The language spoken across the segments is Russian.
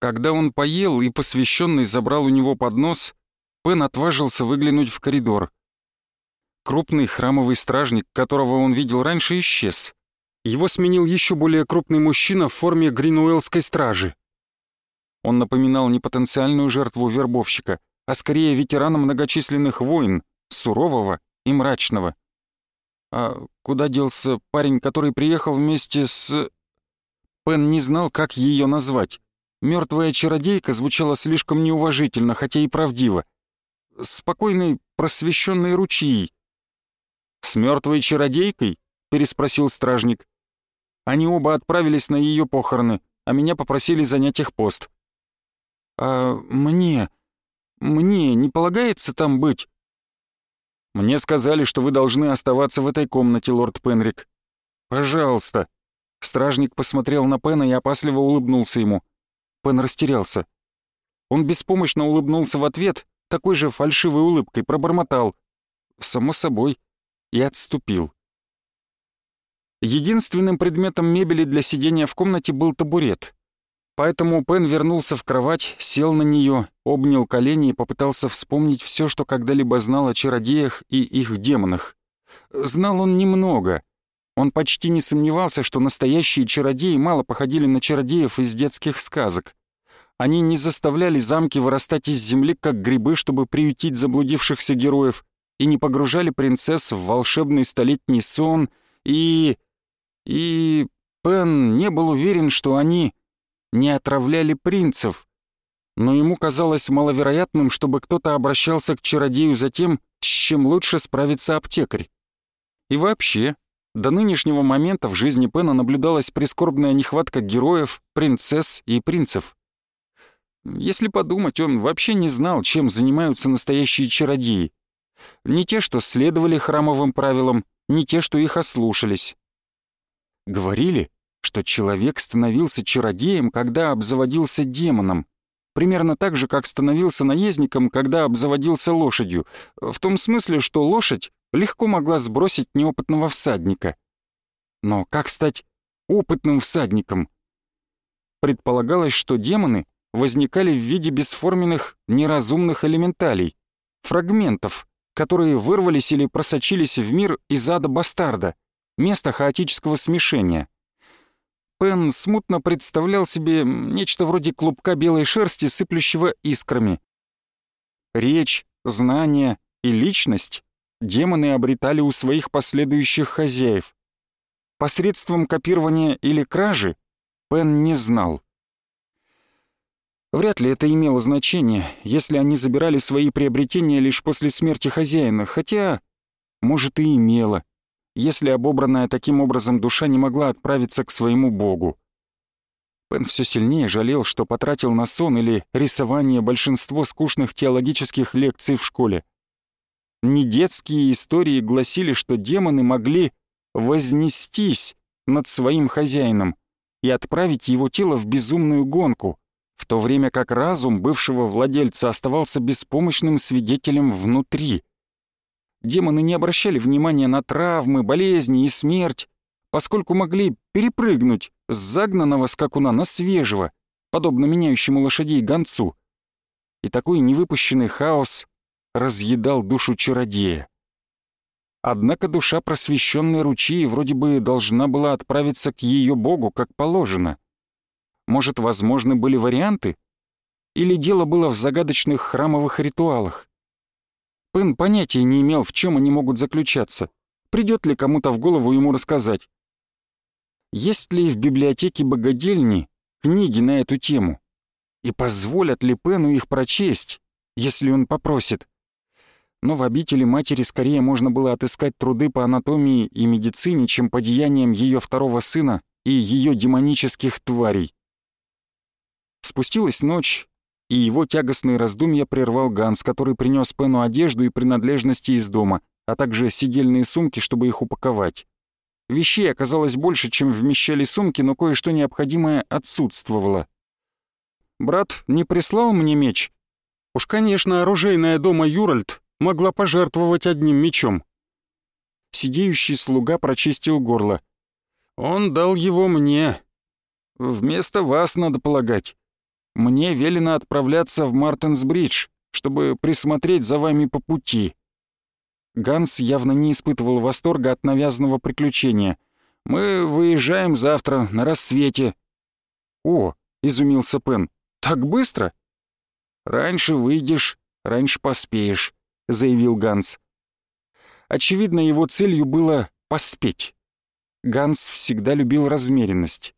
Когда он поел и посвященный забрал у него поднос, Пен отважился выглянуть в коридор. Крупный храмовый стражник, которого он видел раньше, исчез. Его сменил еще более крупный мужчина в форме гринуэллской стражи. Он напоминал не потенциальную жертву вербовщика, а скорее ветерана многочисленных войн, сурового и мрачного. А куда делся парень, который приехал вместе с... Пен не знал, как ее назвать. Мертвая чародейка звучала слишком неуважительно, хотя и правдиво. Спокойный, просвещенный ручьи. «С мертвой чародейкой?» — переспросил стражник. Они оба отправились на ее похороны, а меня попросили занять их пост. «А мне... мне не полагается там быть?» «Мне сказали, что вы должны оставаться в этой комнате, лорд Пенрик. Пожалуйста». Стражник посмотрел на Пена и опасливо улыбнулся ему. Пен растерялся. Он беспомощно улыбнулся в ответ, такой же фальшивой улыбкой пробормотал. «Само собой». И отступил. Единственным предметом мебели для сидения в комнате был табурет. Поэтому Пен вернулся в кровать, сел на нее, обнял колени и попытался вспомнить все, что когда-либо знал о чародеях и их демонах. Знал он немного. Он почти не сомневался, что настоящие чародеи мало походили на чародеев из детских сказок. Они не заставляли замки вырастать из земли, как грибы, чтобы приютить заблудившихся героев, и не погружали принцесс в волшебный столетний сон, и... и... Пен не был уверен, что они не отравляли принцев, но ему казалось маловероятным, чтобы кто-то обращался к чародею за тем, с чем лучше справится аптекарь. И вообще, до нынешнего момента в жизни Пена наблюдалась прискорбная нехватка героев, принцесс и принцев. Если подумать, он вообще не знал, чем занимаются настоящие чародеи. Не те, что следовали храмовым правилам, не те, что их ослушались. Говорили, что человек становился чародеем, когда обзаводился демоном. Примерно так же, как становился наездником, когда обзаводился лошадью. В том смысле, что лошадь легко могла сбросить неопытного всадника. Но как стать опытным всадником? Предполагалось, что демоны возникали в виде бесформенных, неразумных элементалей, фрагментов, которые вырвались или просочились в мир из ада бастарда, место хаотического смешения. Пен смутно представлял себе нечто вроде клубка белой шерсти, сыплющего искрами. Речь, знания и личность демоны обретали у своих последующих хозяев. Посредством копирования или кражи Пен не знал. Вряд ли это имело значение, если они забирали свои приобретения лишь после смерти хозяина, хотя, может, и имело, если обобранная таким образом душа не могла отправиться к своему богу. Пен все сильнее жалел, что потратил на сон или рисование большинство скучных теологических лекций в школе. Недетские истории гласили, что демоны могли вознестись над своим хозяином и отправить его тело в безумную гонку, в то время как разум бывшего владельца оставался беспомощным свидетелем внутри. Демоны не обращали внимания на травмы, болезни и смерть, поскольку могли перепрыгнуть с загнанного скакуна на свежего, подобно меняющему лошадей гонцу. И такой невыпущенный хаос разъедал душу чародея. Однако душа просвещенной ручьи вроде бы должна была отправиться к ее богу, как положено. Может, возможны были варианты? Или дело было в загадочных храмовых ритуалах? Пен понятия не имел, в чем они могут заключаться. Придет ли кому-то в голову ему рассказать? Есть ли в библиотеке богадельни книги на эту тему? И позволят ли Пену их прочесть, если он попросит? Но в обители матери скорее можно было отыскать труды по анатомии и медицине, чем по деяниям ее второго сына и ее демонических тварей. Спустилась ночь, и его тягостные раздумья прервал Ганс, который принес Пену одежду и принадлежности из дома, а также сидельные сумки, чтобы их упаковать. Вещей оказалось больше, чем вмещали сумки, но кое-что необходимое отсутствовало. «Брат не прислал мне меч?» «Уж, конечно, оружейная дома Юральд могла пожертвовать одним мечом. Сидеющий слуга прочистил горло. «Он дал его мне. Вместо вас, надо полагать. мне велено отправляться в Мартинсбридж, чтобы присмотреть за вами по пути». Ганс явно не испытывал восторга от навязанного приключения. «Мы выезжаем завтра на рассвете». «О!» — изумился Пен. «Так быстро?» «Раньше выйдешь, раньше поспеешь», — заявил Ганс. Очевидно, его целью было поспеть. Ганс всегда любил размеренность.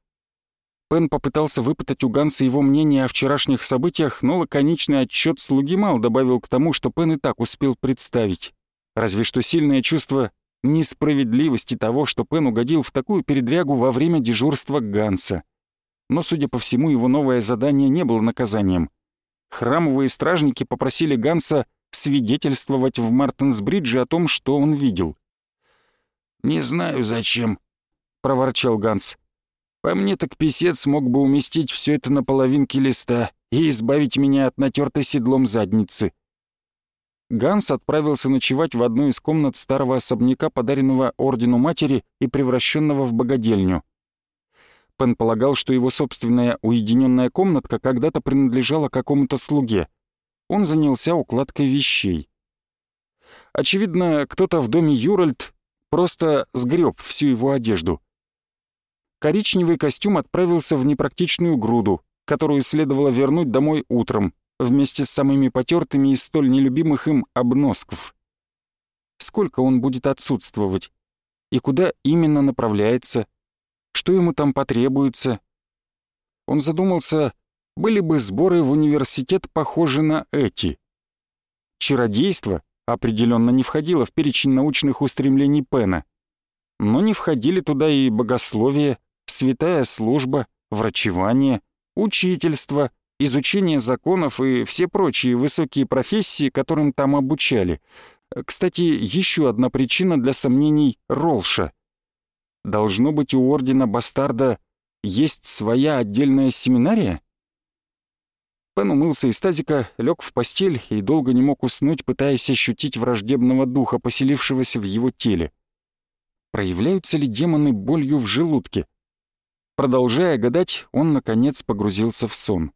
Пен попытался выпытать у Ганса его мнение о вчерашних событиях, но лаконичный отчет слуги мал добавил к тому, что Пен и так успел представить. Разве что сильное чувство несправедливости того, что Пен угодил в такую передрягу во время дежурства Ганса. Но, судя по всему, его новое задание не было наказанием. Храмовые стражники попросили Ганса свидетельствовать в Мартинсбридже о том, что он видел. «Не знаю, зачем», — проворчал Ганс. По мне так писец мог бы уместить все это на половинке листа и избавить меня от натертой седлом задницы. Ганс отправился ночевать в одну из комнат старого особняка, подаренного Ордену Матери и превращенного в богадельню. Пен полагал, что его собственная уединенная комнатка когда-то принадлежала какому-то слуге. Он занялся укладкой вещей. Очевидно, кто-то в доме Юральд просто сгреб всю его одежду — коричневый костюм отправился в непрактичную груду, которую следовало вернуть домой утром, вместе с самыми потертыми и столь нелюбимых им обносков. Сколько он будет отсутствовать? И куда именно направляется? Что ему там потребуется? Он задумался, были бы сборы в университет похожи на эти. Чародейство определенно не входило в перечень научных устремлений Пена, но не входили туда и богословие, святая служба, врачевание, учительство, изучение законов и все прочие высокие профессии, которым там обучали. Кстати, еще одна причина для сомнений Ролша. Должно быть, у Ордена Бастарда есть своя отдельная семинария? Пен умылся из тазика, лег в постель и долго не мог уснуть, пытаясь ощутить враждебного духа, поселившегося в его теле. Проявляются ли демоны болью в желудке? Продолжая гадать, он, наконец, погрузился в сон.